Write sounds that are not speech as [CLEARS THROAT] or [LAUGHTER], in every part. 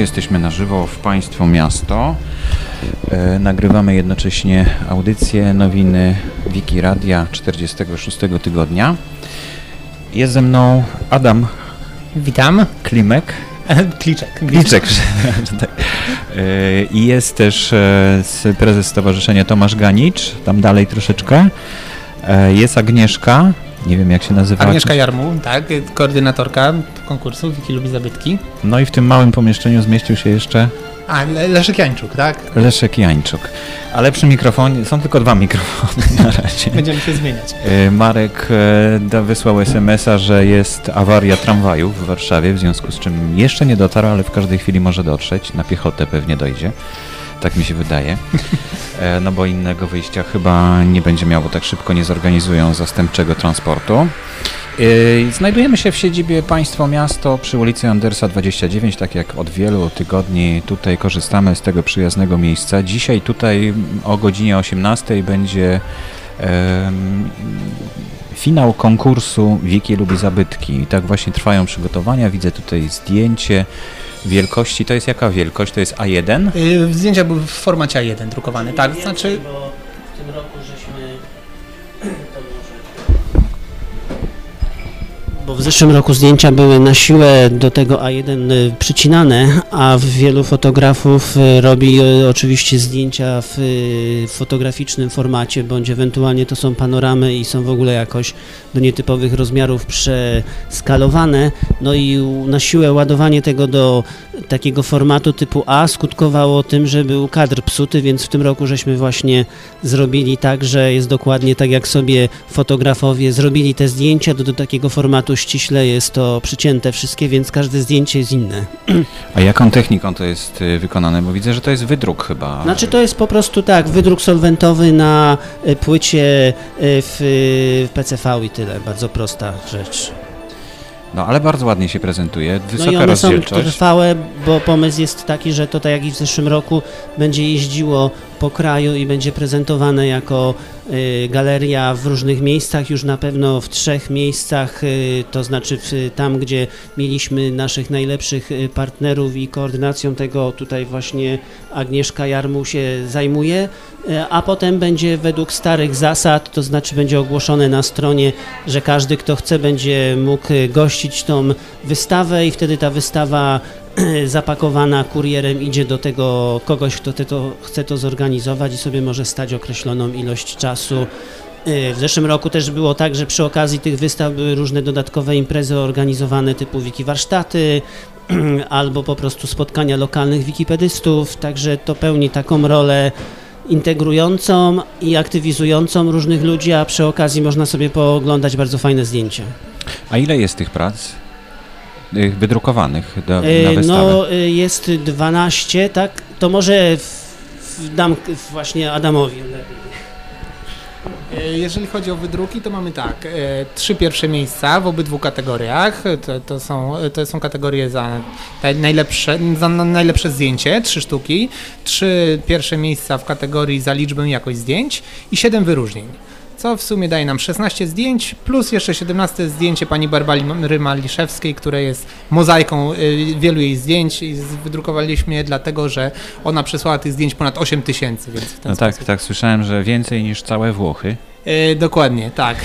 Jesteśmy na żywo w Państwo Miasto. E, nagrywamy jednocześnie audycję nowiny Wiki Radia 46 tygodnia. Jest ze mną Adam Witam. Klimek. [LAUGHS] Kliczek. Kliczek. tak. E, I jest też e, prezes Stowarzyszenia Tomasz Ganicz, tam dalej troszeczkę. Jest Agnieszka, nie wiem jak się nazywa. Agnieszka Jarmu, tak, koordynatorka konkursu Wiki Lubi Zabytki. No i w tym małym pomieszczeniu zmieścił się jeszcze... A, Le Leszek Jańczuk, tak? Leszek Jańczuk. Ale przy mikrofonie, są tylko dwa mikrofony na razie. [LAUGHS] Będziemy się zmieniać. E, Marek e, wysłał SMS-a, że jest awaria tramwaju w Warszawie, w związku z czym jeszcze nie dotarł, ale w każdej chwili może dotrzeć. Na piechotę pewnie dojdzie. Tak mi się wydaje. [LAUGHS] E, no bo innego wyjścia chyba nie będzie miało tak szybko, nie zorganizują zastępczego transportu. Znajdujemy się w siedzibie Państwo Miasto przy ulicy Andersa 29, tak jak od wielu tygodni tutaj korzystamy z tego przyjaznego miejsca. Dzisiaj tutaj o godzinie 18 będzie finał konkursu Wiki lubi zabytki. I tak właśnie trwają przygotowania. Widzę tutaj zdjęcie wielkości. To jest jaka wielkość? To jest A1? Yy, zdjęcia były w formacie A1 drukowane, tak? Znaczy... Bo w tym roku żeśmy bo w zeszłym roku zdjęcia były na siłę do tego A1 y, przycinane, a wielu fotografów y, robi y, oczywiście zdjęcia w fotograficznym formacie, bądź ewentualnie to są panoramy i są w ogóle jakoś do nietypowych rozmiarów przeskalowane. No i na siłę ładowanie tego do takiego formatu typu A skutkowało tym, że był kadr psuty, więc w tym roku żeśmy właśnie zrobili tak, że jest dokładnie tak jak sobie fotografowie zrobili te zdjęcia do, do takiego formatu ściśle jest to przycięte wszystkie, więc każde zdjęcie jest inne. A jaką techniką to jest y, wykonane? Bo widzę, że to jest wydruk chyba. Znaczy to jest po prostu tak, wydruk solwentowy na y, płycie y, w, w PCV i tyle. Bardzo prosta rzecz. No ale bardzo ładnie się prezentuje, wysoka no i one rozdzielczość. są trwałe, bo pomysł jest taki, że to tak jak i w zeszłym roku będzie jeździło po kraju i będzie prezentowane jako y, galeria w różnych miejscach, już na pewno w trzech miejscach, y, to znaczy w, tam, gdzie mieliśmy naszych najlepszych y, partnerów i koordynacją tego tutaj właśnie Agnieszka Jarmu się zajmuje, a potem będzie według starych zasad, to znaczy będzie ogłoszone na stronie, że każdy, kto chce, będzie mógł gościć tą wystawę i wtedy ta wystawa [CLEARS THROAT] zapakowana kurierem idzie do tego kogoś, kto te to, chce to zorganizować i sobie może stać określoną ilość czasu. Y, w zeszłym roku też było tak, że przy okazji tych wystaw były różne dodatkowe imprezy organizowane typu wiki warsztaty [CLEARS THROAT] albo po prostu spotkania lokalnych wikipedystów, także to pełni taką rolę integrującą i aktywizującą różnych ludzi, a przy okazji można sobie pooglądać bardzo fajne zdjęcia. A ile jest tych prac? Wydrukowanych do, na e, wystawę? No jest 12, tak? To może w, w dam właśnie Adamowi e, jeżeli chodzi o wydruki, to mamy tak, trzy pierwsze miejsca w obydwu kategoriach. To, to, są, to są kategorie za najlepsze, za najlepsze zdjęcie, trzy sztuki, trzy pierwsze miejsca w kategorii za liczbę i jakość zdjęć i siedem wyróżnień co w sumie daje nam 16 zdjęć, plus jeszcze 17 zdjęcie pani Barbary Maliszewskiej, które jest mozaiką y, wielu jej zdjęć i wydrukowaliśmy je dlatego, że ona przesłała tych zdjęć ponad 8 tysięcy. No tak, tak, słyszałem, że więcej niż całe Włochy. Yy, dokładnie, tak. [LAUGHS]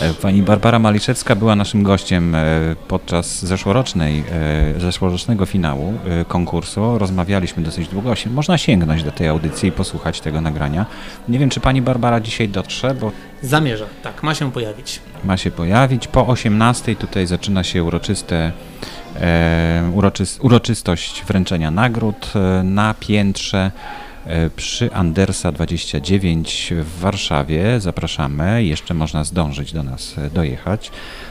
E, pani Barbara Maliszewska była naszym gościem e, podczas zeszłorocznej, e, zeszłorocznego finału konkursu. Rozmawialiśmy dosyć długo. Można sięgnąć do tej audycji i posłuchać tego nagrania. Nie wiem, czy pani Barbara dzisiaj dotrze, bo... Zamierza, tak, ma się pojawić. Ma się pojawić. Po 18 tutaj zaczyna się uroczyste uroczystość wręczenia nagród na piętrze przy Andersa 29 w Warszawie. Zapraszamy, jeszcze można zdążyć do nas e, dojechać,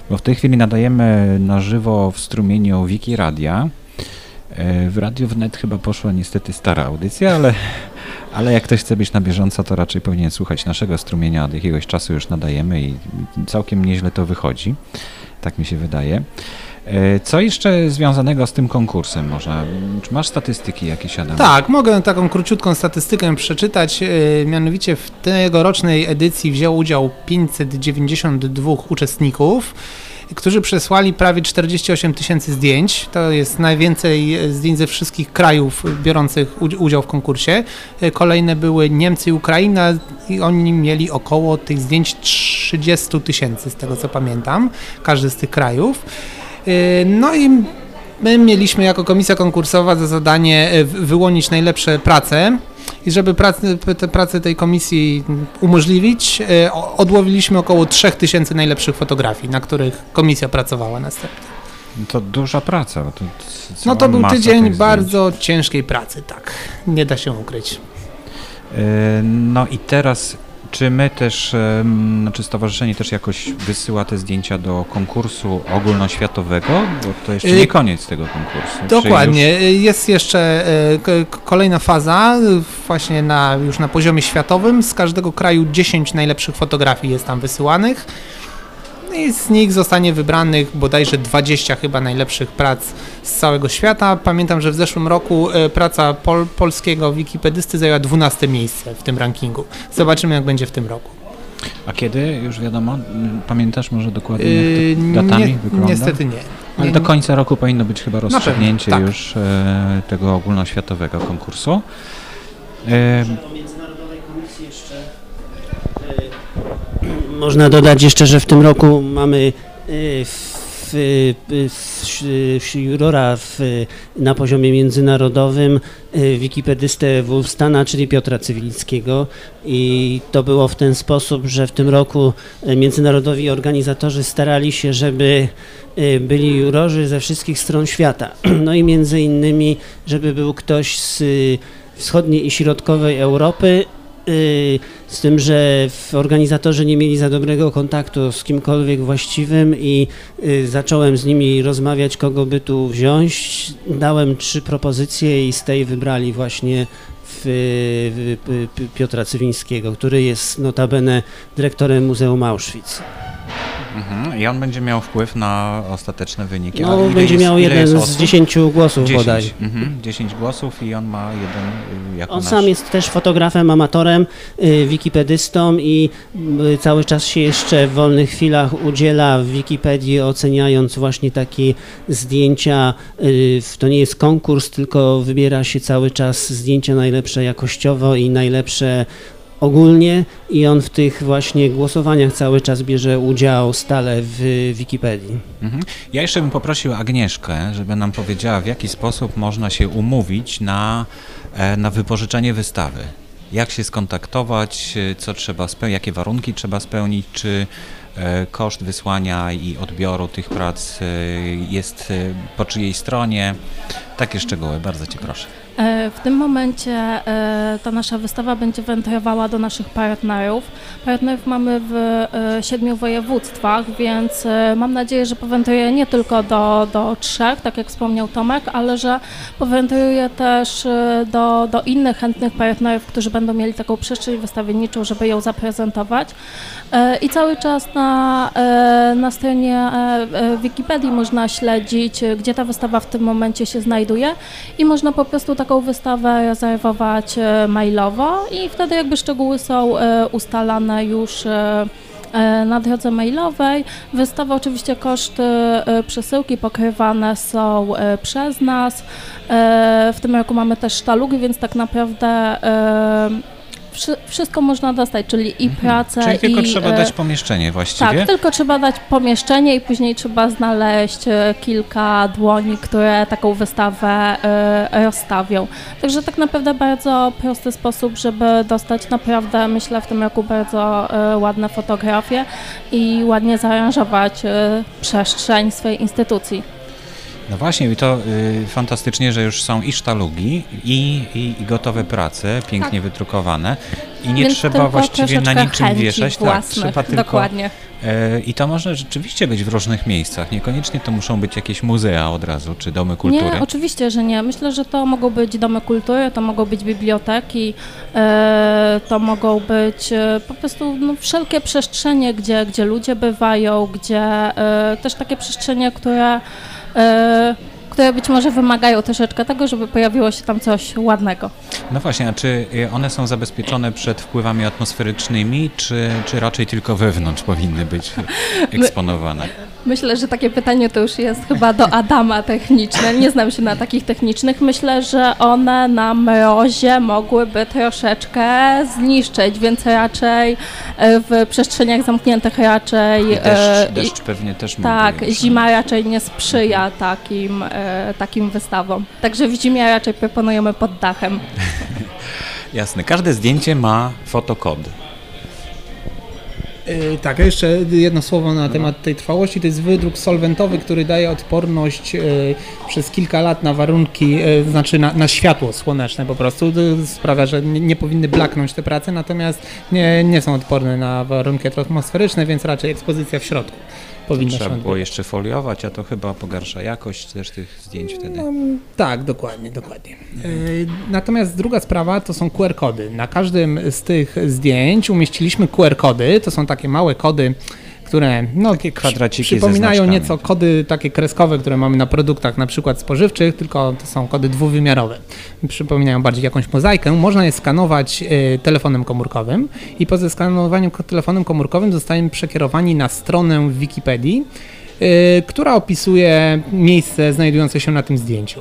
bo w tej chwili nadajemy na żywo w strumieniu Wiki Radia. E, w Radiu Wnet chyba poszła niestety stara audycja, ale, [LAUGHS] ale jak ktoś chce być na bieżąco, to raczej powinien słuchać naszego strumienia. Od jakiegoś czasu już nadajemy i całkiem nieźle to wychodzi. Tak mi się wydaje. E, co jeszcze związanego z tym konkursem można? Czy masz statystyki jakieś, Adam? Tak, mogę taką króciutką statystykę przeczytać. E, mianowicie w tegorocznej edycji wzięło udział 592 uczestników. którzy przesłali prawie 48 tysięcy zdjęć. To jest najwięcej zdjęć ze wszystkich krajów biorących udział w konkursie. Kolejne były Niemcy i Ukraina i oni mieli około tych zdjęć 30 tysięcy, z tego co pamiętam, każdy z tych krajów. No i my mieliśmy jako komisja konkursowa za zadanie wyłonić najlepsze prace i żeby pracy, te prace tej komisji umożliwić, e, odłowiliśmy około 3000 najlepszych fotografii, na których komisja pracowała następnie. To duża praca. To no to był tydzień bardzo ciężkiej pracy, tak. Nie da się ukryć. No i teraz czy my też, znaczy stowarzyszenie też jakoś wysyła te zdjęcia do konkursu ogólnoświatowego? Bo to jeszcze nie y, koniec tego konkursu. Dokładnie. Już... Jest jeszcze e, kolejna faza, właśnie na, już na poziomie światowym. Z każdego kraju 10 najlepszych fotografii jest tam wysyłanych i z nich zostanie wybranych bodajże 20 chyba najlepszych prac z całego świata. Pamiętam, że w zeszłym roku e, praca pol polskiego wikipedysty zajęła 12 miejsce w tym rankingu. Zobaczymy, jak będzie w tym roku. A kiedy? Już wiadomo? Pamiętasz może dokładnie, jak to yy, datami nie, wygląda? Niestety nie. Ale do końca roku powinno być chyba rozstrzygnięcie tak. już e, tego ogólnoświatowego konkursu. E, Można dodać jeszcze, że w tym roku mamy y, w, w jurora na poziomie międzynarodowym y, wikipedystę Wolfstana, czyli Piotra Cywilskiego i to było w ten sposób, że w tym roku y, międzynarodowi organizatorzy starali się, żeby byli jurorzy ze wszystkich stron świata. [CLEARS THROAT] No i między innymi, żeby był ktoś z wschodniej i środkowej Europy, Y, z tym, że organizatorzy nie mieli za dobrego kontaktu z kimkolwiek właściwym i y, zacząłem z nimi rozmawiać, kogo by tu wziąć. Dałem trzy propozycje i z tej wybrali właśnie Piotra Cywińskiego, który jest notabene dyrektorem Muzeum Auschwitz. Mhm. I on będzie miał wpływ na ostateczne wyniki. No, będzie jest, miał jeden z dziesięciu głosów 10. bodaj. Mhm. 10 głosów i on ma jeden y, jako On nasz... sam jest też fotografem, amatorem, y, wikipedystą i y, cały czas się jeszcze w wolnych chwilach udziela w Wikipedii, oceniając właśnie takie zdjęcia. To nie jest konkurs, tylko wybiera się cały czas zdjęcia najlepsze jakościowo i najlepsze ogólnie i on w tych właśnie głosowaniach cały czas bierze udział stale w Wikipedii. Mhm. Ja jeszcze bym poprosił Agnieszkę, żeby nam powiedziała, w jaki sposób można się umówić na, e, na wypożyczenie wystawy. Jak się skontaktować, e, co trzeba spełnić, jakie warunki trzeba spełnić, czy e, koszt wysłania i odbioru tych prac jest po czyjej stronie. Takie szczegóły, bardzo Cię proszę. E, w tym momencie e, ta nasza wystawa będzie wędrowała do naszych partnerów. Partnerów mamy w e, siedmiu województwach, więc mam nadzieję, że powędruje nie tylko do, do trzech, tak jak wspomniał Tomek, ale że powędruje też do, do innych chętnych partnerów, którzy będą mieli taką przestrzeń wystawienniczą, żeby ją zaprezentować. I cały czas na, na stronie Wikipedii można śledzić, gdzie ta wystawa w tym momencie się znajduje i można po prostu tak taką wystawę rezerwować e, mailowo i wtedy jakby szczegóły są e, ustalane już e, na drodze mailowej. Wystawa oczywiście koszty przesyłki pokrywane są przez nas. W tym roku mamy też sztalugi, więc tak naprawdę wszystko można dostać, czyli i mhm. pracę, Czyli tylko i, trzeba dać pomieszczenie właściwie? Tak, tylko trzeba dać pomieszczenie i później trzeba znaleźć e, kilka dłoni, które taką wystawę e, rozstawią. Także tak naprawdę bardzo prosty sposób, żeby dostać naprawdę, myślę, w tym roku bardzo e, ładne fotografie i ładnie zaaranżować przestrzeń swojej instytucji. No właśnie, i to y, fantastycznie, że już są i sztalugi, i, i, i gotowe prace, pięknie tak. wydrukowane i nie Więc trzeba właściwie na niczym wieszać. Tak, własnych, tak, trzeba tylko, dokładnie. E, I to może rzeczywiście być w różnych miejscach. Niekoniecznie to muszą być jakieś muzea od razu, czy domy kultury. Nie, oczywiście, że nie. Myślę, że to mogą być domy kultury, to mogą być biblioteki, e, to mogą być e, po prostu no, wszelkie przestrzenie, gdzie, gdzie ludzie bywają, gdzie też takie przestrzenie, które które być może wymagają troszeczkę tego, żeby pojawiło się tam coś ładnego. No właśnie, a czy one są zabezpieczone przed wpływami atmosferycznymi, czy, czy raczej tylko wewnątrz powinny być [LAUGHS] eksponowane? Myślę, że takie pytanie to już jest chyba do Adama techniczne. Nie znam się na takich technicznych. Myślę, że one na mrozie mogłyby troszeczkę zniszczyć, więc raczej e, w przestrzeniach zamkniętych raczej. I deszcz, e, deszcz pewnie też tak, mógłby, zima raczej nie sprzyja takim, e, takim wystawom. Także w zimie raczej proponujemy pod dachem. [LAUGHS] Jasne, każde zdjęcie ma fotokod. Yy, tak, jeszcze jedno słowo na temat tej trwałości. To jest wydruk solwentowy, który daje odporność yy, przez kilka lat na warunki, yy, znaczy na, na światło słoneczne po prostu. Sprawia, że nie, nie powinny blaknąć te prace, natomiast nie, nie są odporne na warunki atmosferyczne, więc raczej ekspozycja w środku powinna się Trzeba było odbywać. jeszcze foliować, a to chyba pogarsza jakość też tych zdjęć wtedy. No, tak, dokładnie, dokładnie. Yy, Natomiast druga sprawa to są QR-kody. Na każdym z tych zdjęć umieściliśmy QR-kody. To są takie małe kody, które no, Takie kwadraciki przypominają nieco kody takie kreskowe, które mamy na produktach na przykład spożywczych, tylko to są kody dwuwymiarowe. Przypominają bardziej jakąś mozaikę. Można je skanować e, telefonem komórkowym i po zeskanowaniu telefonem komórkowym zostajemy przekierowani na stronę w Wikipedii, e, która opisuje miejsce znajdujące się na tym zdjęciu.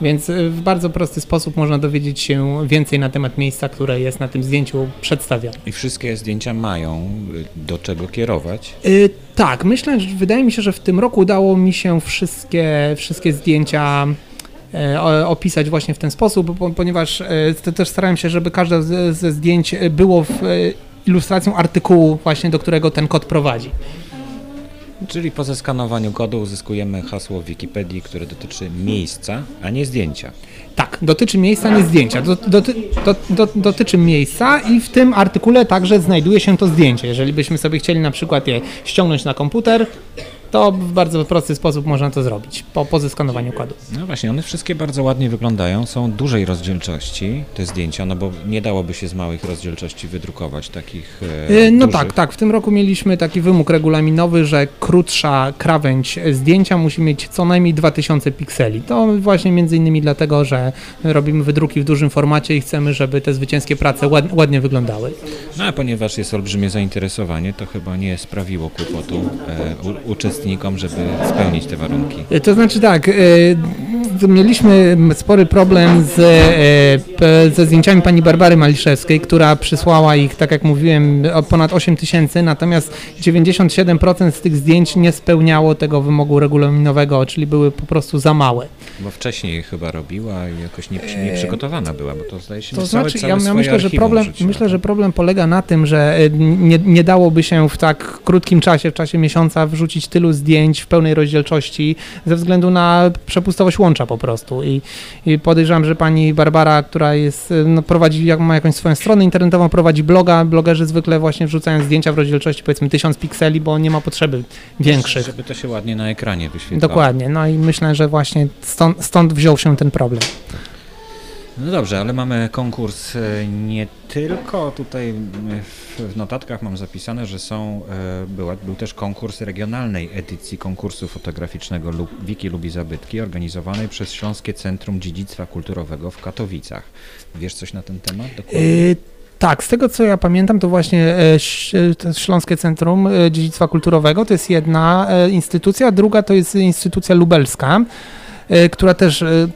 Więc e, w bardzo prosty sposób można dowiedzieć się więcej na temat miejsca, które jest na tym zdjęciu przedstawione. I wszystkie zdjęcia mają y, do czego kierować. Y, tak, myślę, że wydaje mi się, że w tym roku udało mi się wszystkie, wszystkie zdjęcia o- opisać właśnie w ten sposób, po- ponieważ też starałem się, żeby każde ze zdjęć było w, ilustracją artykułu właśnie, do którego ten kod prowadzi. Czyli po zeskanowaniu kodu uzyskujemy hasło Wikipedii, które dotyczy miejsca, a nie zdjęcia. Tak, dotyczy miejsca, nie zdjęcia. Do, doty, do, do, dotyczy miejsca i w tym artykule także znajduje się to zdjęcie. Jeżeli byśmy sobie chcieli na przykład je ściągnąć na komputer, to w bardzo prosty sposób można to zrobić po, po zeskanowaniu kodu. No właśnie, one wszystkie bardzo ładnie wyglądają, są dużej rozdzielczości te zdjęcia, no bo nie dałoby się z małych rozdzielczości wydrukować takich e, Yy, No dużych. tak, tak. W tym roku mieliśmy taki wymóg regulaminowy, że krótsza krawędź zdjęcia musi mieć co najmniej 2000 pikseli. To właśnie między innymi dlatego, że robimy wydruki w dużym formacie i chcemy, żeby te zwycięskie prace ład, ładnie wyglądały. No a ponieważ jest olbrzymie zainteresowanie, to chyba nie sprawiło kłopotu e, u, uczestnikom, żeby spełnić te warunki. Yy, To znaczy tak, yy, mieliśmy spory problem z, p- ze zdjęciami pani Barbary Maliszewskiej, która przysłała ich, tak jak mówiłem, ponad 8 tysięcy, natomiast 97% z tych zdjęć nie spełniało tego wymogu regulaminowego, czyli były po prostu za małe. Bo wcześniej chyba robiła i jakoś nie, nie przygotowana była, bo to zdaje się To że całe, znaczy, całe ja, myślę, że problem, myślę, że problem polega na tym, że y, nie, nie dałoby się w tak krótkim czasie, w czasie miesiąca wrzucić tylu zdjęć w pełnej rozdzielczości ze względu na przepustowość łącza po prostu. I, i podejrzewam, że pani Barbara, która jest, y, no, prowadzi, jak ma jakąś swoją stronę internetową, prowadzi bloga. Blogerzy zwykle właśnie wrzucają zdjęcia w rozdzielczości powiedzmy 1000 pikseli, bo nie ma potrzeby większych. Żeby to się ładnie na ekranie wyświetlało. Dokładnie. No i myślę, że właśnie stąd, stąd wziął się ten problem. No dobrze, ale mamy konkurs e, nie tylko tutaj m, w, notatkach mam zapisane, że są, e, była, był też konkurs regionalnej edycji konkursu fotograficznego Wiki Lubi Zabytki organizowanej przez Śląskie Centrum Dziedzictwa Kulturowego w Katowicach. Wiesz coś na ten temat? Dokładnie? Tak, z tego co ja pamiętam, to właśnie e, Śląskie Centrum e, Dziedzictwa Kulturowego to jest jedna e, instytucja, druga to jest instytucja lubelska, e, która też e,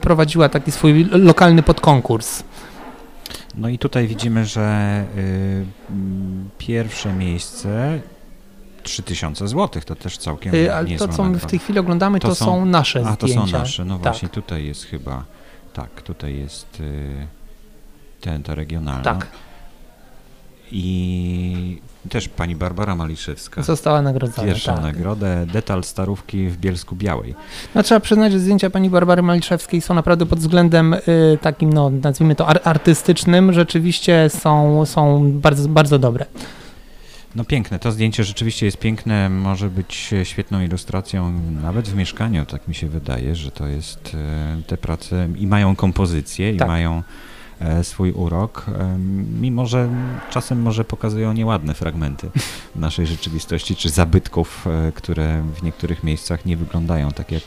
prowadziła taki swój lokalny podkonkurs. No i tutaj widzimy, że y, mm, pierwsze miejsce 3000 zł, to też całkiem E, Ale to, co my w tej chwili oglądamy, To to, są- są nasze A, to zdjęcia. są nasze, no Tak. właśnie, tutaj jest chyba, tak, tutaj jest y, ten, ta regionalna. Tak, I też pani Barbara Maliszewska. została nagrodzona. Pierwszą tak. nagrodę, detal starówki w Bielsku Białej. No, trzeba przyznać, że zdjęcia pani Barbary Maliszewskiej są naprawdę pod względem y, takim, no, nazwijmy to ar- artystycznym, rzeczywiście są, są bardzo, bardzo dobre. No piękne, to zdjęcie rzeczywiście jest piękne, może być świetną ilustracją nawet w mieszkaniu, tak mi się wydaje, że to jest e, te prace i mają kompozycję i Tak. mają swój urok, e, mimo że czasem może pokazują nieładne fragmenty [LAUGHS] naszej rzeczywistości, czy zabytków, e, które w niektórych miejscach nie wyglądają tak jak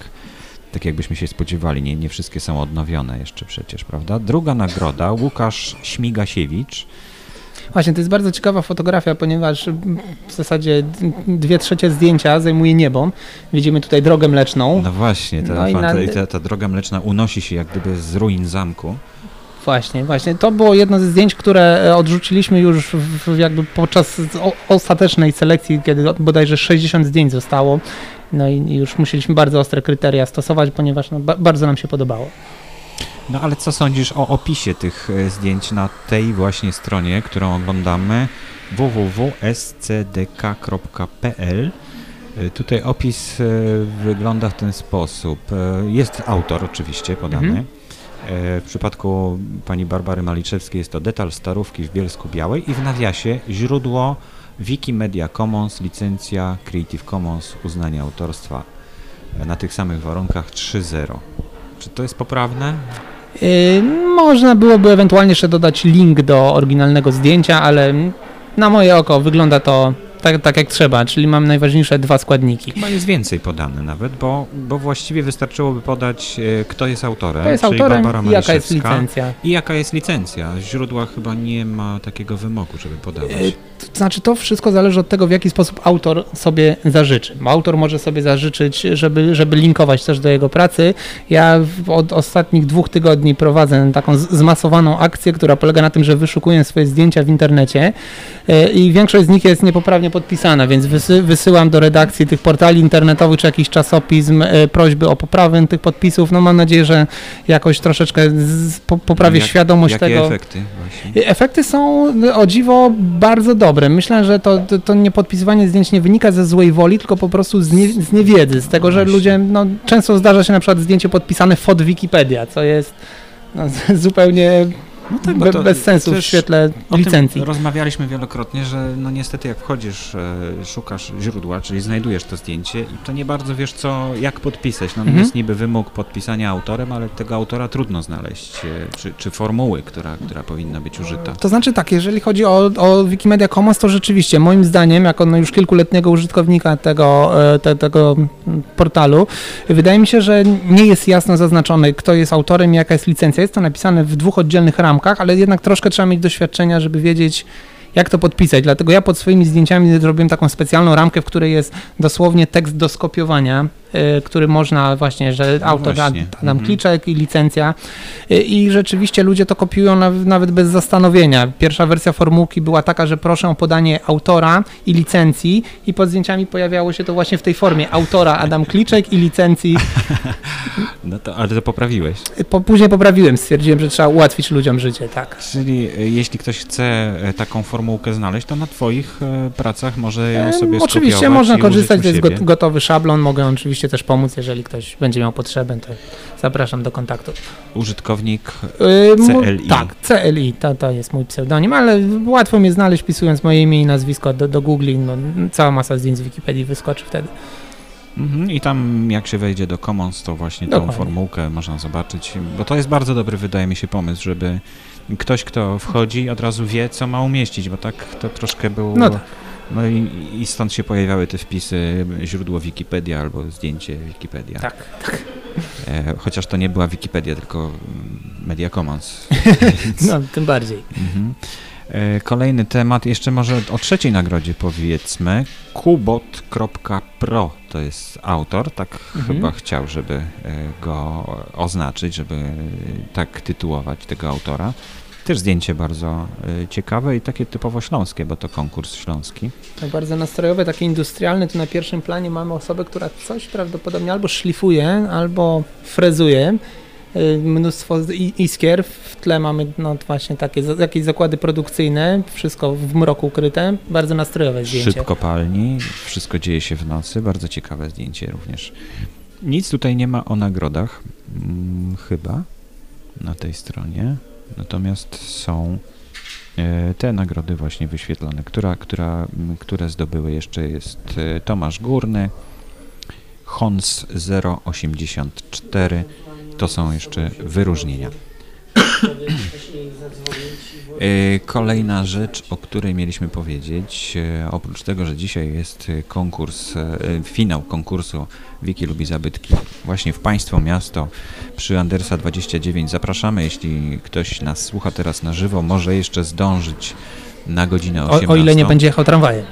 tak jakbyśmy się spodziewali, nie, nie wszystkie są odnowione jeszcze przecież, prawda? Druga nagroda, Łukasz Śmigasiewicz, Właśnie, to jest bardzo ciekawa fotografia, ponieważ w zasadzie dwie trzecie zdjęcia zajmuje niebo. Widzimy tutaj drogę mleczną. No właśnie, ta, No na- ta, ta droga mleczna unosi się jak gdyby z ruin zamku. Właśnie, właśnie. To było jedno ze zdjęć, które e, odrzuciliśmy już w, jakby podczas ostatecznej selekcji, kiedy bodajże 60 zdjęć zostało. No i już musieliśmy bardzo ostre kryteria stosować, ponieważ no, ba, bardzo nam się podobało. No ale co sądzisz o opisie tych e, zdjęć na tej właśnie stronie, którą oglądamy www.scdk.pl E, Tutaj opis wygląda w ten sposób. Jest autor oczywiście podany. Mhm. E, W przypadku pani Barbary Maliczewskiej jest to detal starówki w Bielsku Białej i w nawiasie źródło Wikimedia Commons, licencja Creative Commons, uznanie autorstwa e, na tych samych warunkach 3.0. Czy to jest poprawne? Yy, można byłoby ewentualnie jeszcze dodać link do oryginalnego zdjęcia, ale na moje oko wygląda to tak, tak jak trzeba, czyli mam najważniejsze dwa składniki. Chyba jest więcej podane nawet, bo, bo właściwie wystarczyło wystarczyłoby podać, e, kto jest autorem, Kto jest czyli autorem Barbara i jaka jest licencja. I jaka jest licencja? Źródła chyba nie ma takiego wymogu, żeby podawać. Yy, To znaczy, to wszystko zależy od tego, w jaki sposób autor sobie zażyczy. Autor może sobie zażyczyć, żeby, żeby linkować też do jego pracy. Ja od ostatnich dwóch tygodni prowadzę taką zmasowaną akcję, która polega na tym, że wyszukuję swoje zdjęcia w internecie yy, i większość z nich jest niepoprawnie podpisana, więc wysy, wysyłam do redakcji tych portali internetowych czy jakichś czasopism yy, prośby o poprawę tych podpisów. No mam nadzieję, że jakoś troszeczkę z, po, poprawię Jak- świadomość Jakie tego. efekty właśnie? Efekty są y, o dziwo bardzo dobre. Myślę, że to, to, to niepodpisywanie zdjęć nie wynika ze złej woli, tylko po prostu z, nie, z niewiedzy, z tego, że Właśnie. ludzie, no często zdarza się na przykład zdjęcie podpisane fot Wikipedia, co jest no, [LAUGHS] zupełnie No tak, be, to bez sensu w świetle licencji. rozmawialiśmy wielokrotnie, że no niestety jak wchodzisz, e, szukasz źródła, czyli znajdujesz to zdjęcie i to nie bardzo wiesz co, jak podpisać. No Mhm. jest niby wymóg podpisania autorem, ale tego autora trudno znaleźć, e, czy, czy formuły, która, która powinna być użyta. To znaczy tak, jeżeli chodzi o, o Wikimedia Commons, to rzeczywiście moim zdaniem, jako no już kilkuletniego użytkownika tego, e, te, tego portalu, wydaje mi się, że nie jest jasno zaznaczony, kto jest autorem i jaka jest licencja. Jest to napisane w dwóch oddzielnych ale jednak troszkę trzeba mieć doświadczenia, żeby wiedzieć, jak to podpisać. Dlatego ja pod swoimi zdjęciami zrobiłem taką specjalną ramkę, w której jest dosłownie tekst do skopiowania, który można właśnie, że No autor właśnie. Ad- Adam Mhm. Kliczek i licencja. I- I rzeczywiście ludzie to kopiują naw- nawet bez zastanowienia. Pierwsza wersja formułki była taka, że proszę o podanie autora i licencji i pod zdjęciami pojawiało się to właśnie w tej formie autora Adam Kliczek i licencji. [LAUGHS] No to, ale to poprawiłeś. Po, później poprawiłem, stwierdziłem, że trzeba ułatwić ludziom życie, tak. Czyli e, jeśli ktoś chce taką formułkę znaleźć, to na Twoich pracach może ją sobie Oczywiście można korzystać, to jest gotowy szablon, mogę oczywiście też pomóc, jeżeli ktoś będzie miał potrzebę, to zapraszam do kontaktu. Użytkownik Yy, CLI. Tak, CLI, to, to jest mój pseudonim, ale łatwo mnie znaleźć wpisując moje imię i nazwisko do, do Google, no, cała masa zdjęć z Wikipedii wyskoczy wtedy. Mhm, I tam jak się wejdzie do Commons, to właśnie tą Dokładnie. formułkę można zobaczyć, bo to jest bardzo dobry, wydaje mi się, pomysł, żeby ktoś, kto wchodzi, od razu wie, co ma umieścić, bo tak to troszkę było... No tak. No i, i stąd się pojawiały te wpisy, źródło Wikipedia albo zdjęcie Wikipedia. Tak. E, chociaż to nie była Wikipedia, tylko Media Commons. [LAUGHS] No, tym bardziej. Mhm. E, Kolejny temat, jeszcze może o trzeciej nagrodzie powiedzmy. Kubot.pro to jest autor, tak Mhm. chyba chciał, żeby e, go oznaczyć, żeby e, tak tytułować tego autora. Też zdjęcie bardzo e, ciekawe i takie typowo śląskie, bo to konkurs śląski. Tak bardzo nastrojowe, takie industrialne, tu na pierwszym planie mamy osobę, która coś prawdopodobnie albo szlifuje, albo frezuje. Y, Mnóstwo iskier, w tle mamy no właśnie takie jakieś zakłady produkcyjne, wszystko w mroku ukryte, bardzo nastrojowe zdjęcie. Szyb kopalni, wszystko dzieje się w nocy, bardzo ciekawe zdjęcie również. Nic tutaj nie ma o nagrodach, mm, chyba, na tej stronie, natomiast są e, te nagrody właśnie wyświetlone, która, która, które zdobyły jeszcze jest e, Tomasz Górny, Hons 084, to są jeszcze wyróżnienia. E, Kolejna rzecz, o której mieliśmy powiedzieć, e, oprócz tego, że dzisiaj jest konkurs, e, finał konkursu Wiki lubi zabytki właśnie w Państwo Miasto przy Andersa 29. Zapraszamy, jeśli ktoś nas słucha teraz na żywo, może jeszcze zdążyć na godzinę 18. O, o ile nie będzie jechał tramwajem.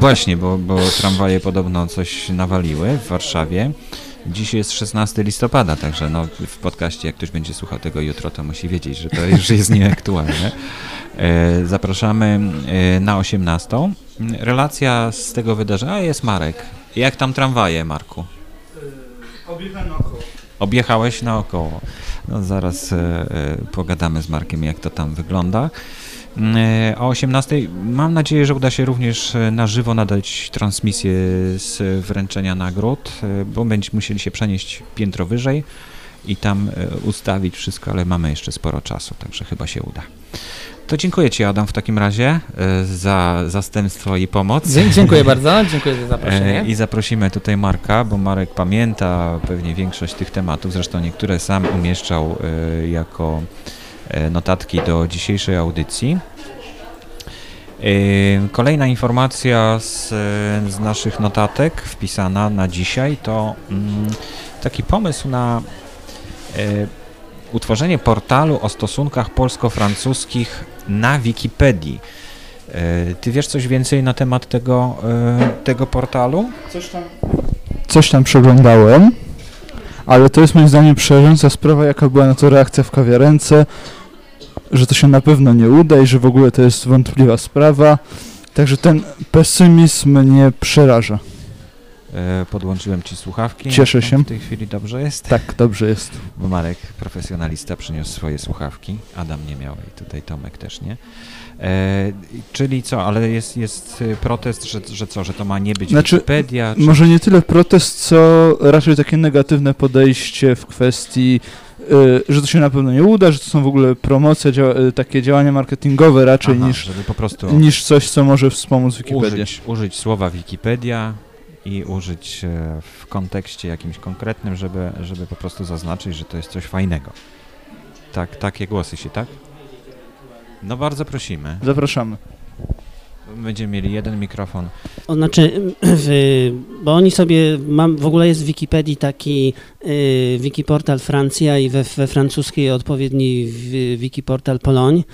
Właśnie, bo, bo tramwaje podobno coś nawaliły w Warszawie. Dziś jest 16 listopada, także no, w podcaście, jak ktoś będzie słuchał tego jutro, to musi wiedzieć, że to już jest nieaktualne. E, zapraszamy e, na 18. Relacja z tego wydarzenia jest Marek. Jak tam tramwaje, Marku? Objechałem naokoło. Objechałeś naokoło. No, zaraz e, pogadamy z Markiem, jak to tam wygląda. E, O 18 mam nadzieję, że uda się również e, na żywo nadać transmisję z wręczenia nagród, e, bo będziemy musieli się przenieść piętro wyżej i tam ustawić wszystko, ale mamy jeszcze sporo czasu, także chyba się uda. To dziękuję Ci, Adam, w takim razie za zastępstwo i pomoc. Dzie- Dziękuję [LAUGHS] bardzo, dziękuję za zaproszenie. I zaprosimy tutaj Marka, bo Marek pamięta pewnie większość tych tematów, zresztą niektóre sam umieszczał jako notatki do dzisiejszej audycji. E, Kolejna informacja z, e, z naszych notatek wpisana na dzisiaj to mm, taki pomysł na e, utworzenie portalu o stosunkach polsko-francuskich na Wikipedii. E, Ty wiesz coś więcej na temat tego, e, tego portalu? Coś tam... Coś tam przeglądałem, ale to jest moim zdaniem przerażająca sprawa, jaka była na to reakcja w kawiarence, że to się na pewno nie uda i że w ogóle to jest wątpliwa sprawa. Także ten pesymizm mnie przeraża. E, Podłączyłem ci słuchawki. Cieszę się. W tej chwili dobrze jest? Tak, dobrze jest. Bo Marek, profesjonalista, przyniósł swoje słuchawki. Adam nie miał i tutaj Tomek też nie. E, czyli co, ale jest, jest y, protest, że, że co, że to ma nie być Znaczy, Wikipedia? Czy... Może nie tyle protest, co raczej takie negatywne podejście w kwestii, że to się na pewno nie uda, że to są w ogóle promocje, dzia y, takie działania marketingowe raczej Aha, niż, niż coś, co może wspomóc Wikipedię. użyć, użyć słowa Wikipedia i użyć e, w kontekście jakimś konkretnym, żeby, żeby po prostu zaznaczyć, że to jest coś fajnego. Tak, takie głosy się, tak? No bardzo prosimy. Zapraszamy. Będziemy mieli jeden mikrofon. O, znaczy, bo oni sobie, mam, w ogóle jest w Wikipedii taki y, wikiportal Francja i we, we francuskiej odpowiedni wikiportal Poloń.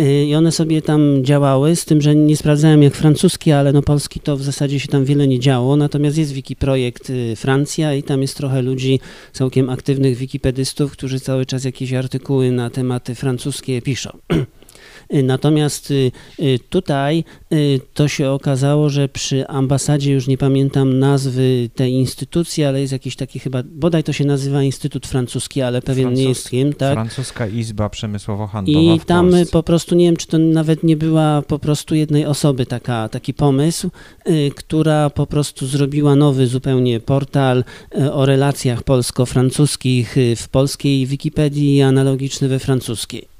Y, I one sobie tam działały, z tym, że nie sprawdzałem jak francuski, ale no polski to w zasadzie się tam wiele nie działo. Natomiast jest wikiprojekt y, Francja i tam jest trochę ludzi całkiem aktywnych wikipedystów, którzy cały czas jakieś artykuły na tematy francuskie piszą. [CLEARS THROAT] Y, Natomiast y, y, tutaj to się okazało, że przy ambasadzie, już nie pamiętam nazwy tej instytucji, ale jest jakiś taki chyba, bodaj to się nazywa Instytut Francuski, ale pewien nie Francuz- jest kim, tak? Francuska Izba Przemysłowo-Handlowa I tam po prostu nie wiem, czy to nawet nie była po prostu jednej osoby taka, taki pomysł, która po prostu zrobiła nowy zupełnie portal o relacjach polsko-francuskich w polskiej Wikipedii i analogiczny we francuskiej.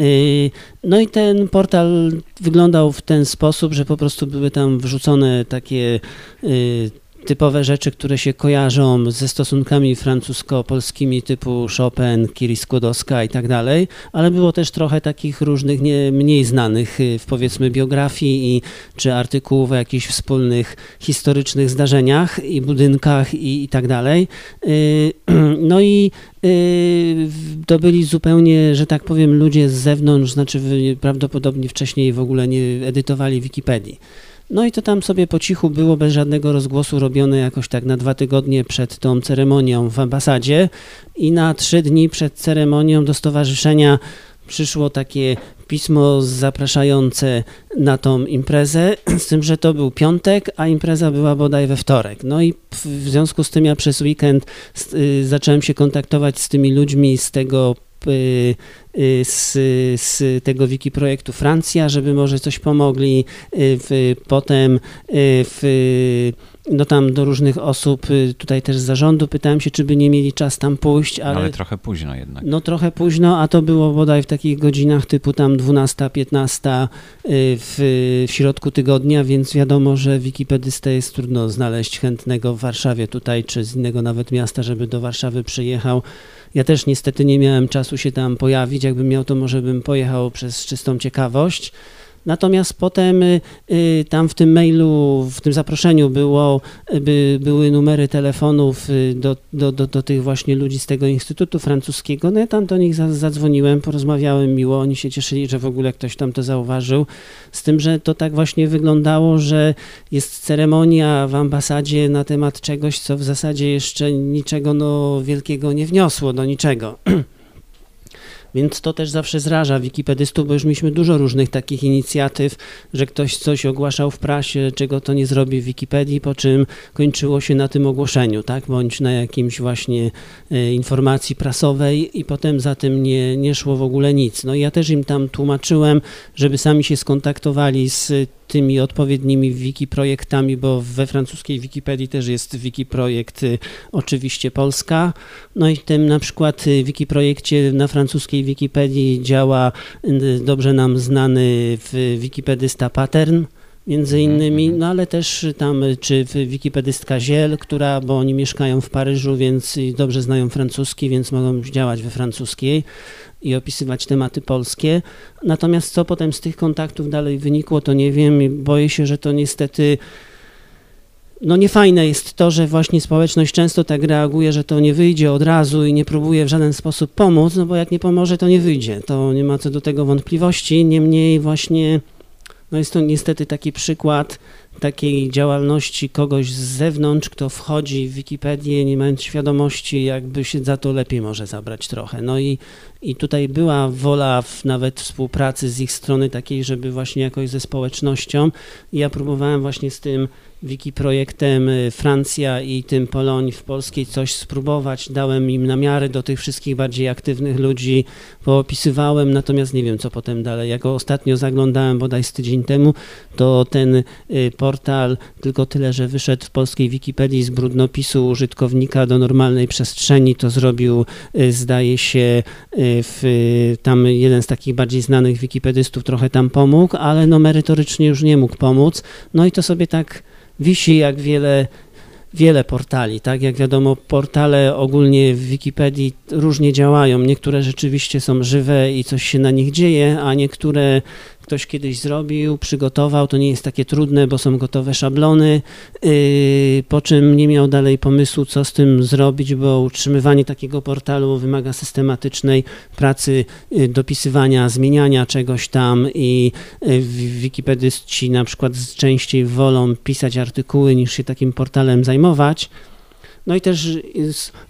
Y, No i ten portal wyglądał w ten sposób, że po prostu były tam wrzucone takie y, typowe rzeczy, które się kojarzą ze stosunkami francusko-polskimi typu Chopin, Kiri Skłodowska i tak dalej, ale było też trochę takich różnych nie, mniej znanych y, w powiedzmy biografii i, czy artykułów o jakichś wspólnych historycznych zdarzeniach i budynkach i, i tak dalej. No i y, to byli zupełnie, że tak powiem, ludzie z zewnątrz, znaczy prawdopodobnie wcześniej w ogóle nie edytowali Wikipedii. No i to tam sobie po cichu było, bez żadnego rozgłosu robione jakoś tak na dwa tygodnie przed tą ceremonią w ambasadzie i na trzy dni przed ceremonią do stowarzyszenia przyszło takie pismo zapraszające na tą imprezę, [CLEARS THROAT] z tym, że to był piątek, a impreza była bodaj we wtorek. No i w związku z tym ja przez weekend y, zacząłem się kontaktować z tymi ludźmi z tego y, y, z, z tego wiki projektu Francja, żeby może coś pomogli. W, potem w, no tam do różnych osób, y, tutaj też z zarządu pytałem się, czy by nie mieli czas tam pójść, Ale, ale trochę późno jednak. no trochę późno, a to było bodaj w takich godzinach typu tam 12, 15 y, w, w środku tygodnia, więc wiadomo, że wikipedystę jest trudno znaleźć chętnego w Warszawie tutaj, czy z innego nawet miasta, żeby do Warszawy przyjechał. Ja też niestety nie miałem czasu się tam pojawić, jakbym miał to może bym pojechał przez czystą ciekawość. Natomiast potem y, y, tam w tym mailu, w tym zaproszeniu było, by, były numery telefonów y, do, do, do, do tych właśnie ludzi z tego Instytutu Francuskiego. No ja tam do nich za, zadzwoniłem, porozmawiałem miło, oni się cieszyli, że w ogóle ktoś tam to zauważył. Z tym, że to tak właśnie wyglądało, że jest ceremonia w ambasadzie na temat czegoś, co w zasadzie jeszcze niczego no, wielkiego nie wniosło do niczego. [CLEARS THROAT] Więc to też zawsze zraża wikipedystów, bo już mieliśmy dużo różnych takich inicjatyw, że ktoś coś ogłaszał w prasie, czego to nie zrobi w Wikipedii, po czym kończyło się na tym ogłoszeniu, tak, bądź na jakimś właśnie e, informacji prasowej i potem za tym nie, nie szło w ogóle nic. No i ja też im tam tłumaczyłem, żeby sami się skontaktowali z tymi odpowiednimi wiki projektami, bo we francuskiej Wikipedii też jest wiki projekt y, oczywiście Polska. No i tym na przykład y, wiki projekcie na francuskiej Wikipedii działa y, dobrze nam znany wikipedysta Pattern między mhm, innymi, mhm. no ale też tam, czy wikipedystka Ziel, która, bo oni mieszkają w Paryżu, więc dobrze znają francuski, więc mogą działać we francuskiej i opisywać tematy polskie. Natomiast co potem z tych kontaktów dalej wynikło, to nie wiem. Boję się, że to niestety. No niefajne jest to, że właśnie społeczność często tak reaguje, że to nie wyjdzie od razu i nie próbuje w żaden sposób pomóc, no bo jak nie pomoże, to nie wyjdzie. To nie ma co do tego wątpliwości. Niemniej właśnie no jest to niestety taki przykład takiej działalności kogoś z zewnątrz, kto wchodzi w Wikipedię, nie mając świadomości, jakby się za to lepiej może zabrać trochę. No i, i tutaj była wola w, nawet współpracy z ich strony takiej, żeby właśnie jakoś ze społecznością. Ja próbowałem właśnie z tym wiki projektem y, Francja i tym Poloń w Polskiej coś spróbować. Dałem im namiary do tych wszystkich bardziej aktywnych ludzi, poopisywałem, natomiast nie wiem, co potem dalej. Jak ostatnio zaglądałem bodaj z tydzień temu, to ten y, portal tylko tyle, że wyszedł w polskiej Wikipedii z brudnopisu użytkownika do normalnej przestrzeni, to zrobił, y, zdaje się, w, tam jeden z takich bardziej znanych wikipedystów trochę tam pomógł, ale no merytorycznie już nie mógł pomóc. No i to sobie tak wisi jak wiele, wiele portali. Tak jak wiadomo, portale ogólnie w Wikipedii różnie działają. Niektóre rzeczywiście są żywe i coś się na nich dzieje, a niektóre ktoś kiedyś zrobił, przygotował, to nie jest takie trudne, bo są gotowe szablony, yy, po czym nie miał dalej pomysłu, co z tym zrobić, bo utrzymywanie takiego portalu wymaga systematycznej pracy, yy, dopisywania, zmieniania czegoś tam i yy, wikipedyści na przykład częściej wolą pisać artykuły niż się takim portalem zajmować. No i też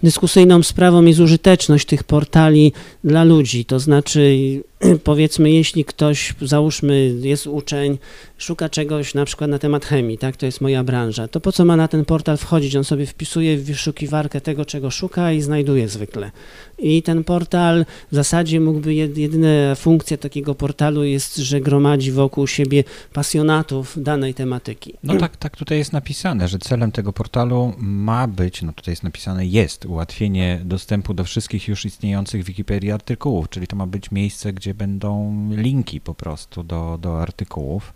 dyskusyjną sprawą jest użyteczność tych portali dla ludzi, to znaczy [CLEARS THROAT] powiedzmy, jeśli ktoś, załóżmy, jest uczeń, szuka czegoś na przykład na temat chemii, tak, to jest moja branża, to po co ma na ten portal wchodzić? On sobie wpisuje w wyszukiwarkę tego, czego szuka i znajduje zwykle. I ten portal w zasadzie mógłby, jedyna funkcja takiego portalu jest, że gromadzi wokół siebie pasjonatów danej tematyki. No tak, tak tutaj jest napisane, że celem tego portalu ma być, no tutaj jest napisane, jest ułatwienie dostępu do wszystkich już istniejących w artykułów, czyli to ma być miejsce, gdzie będą linki po prostu do, do artykułów.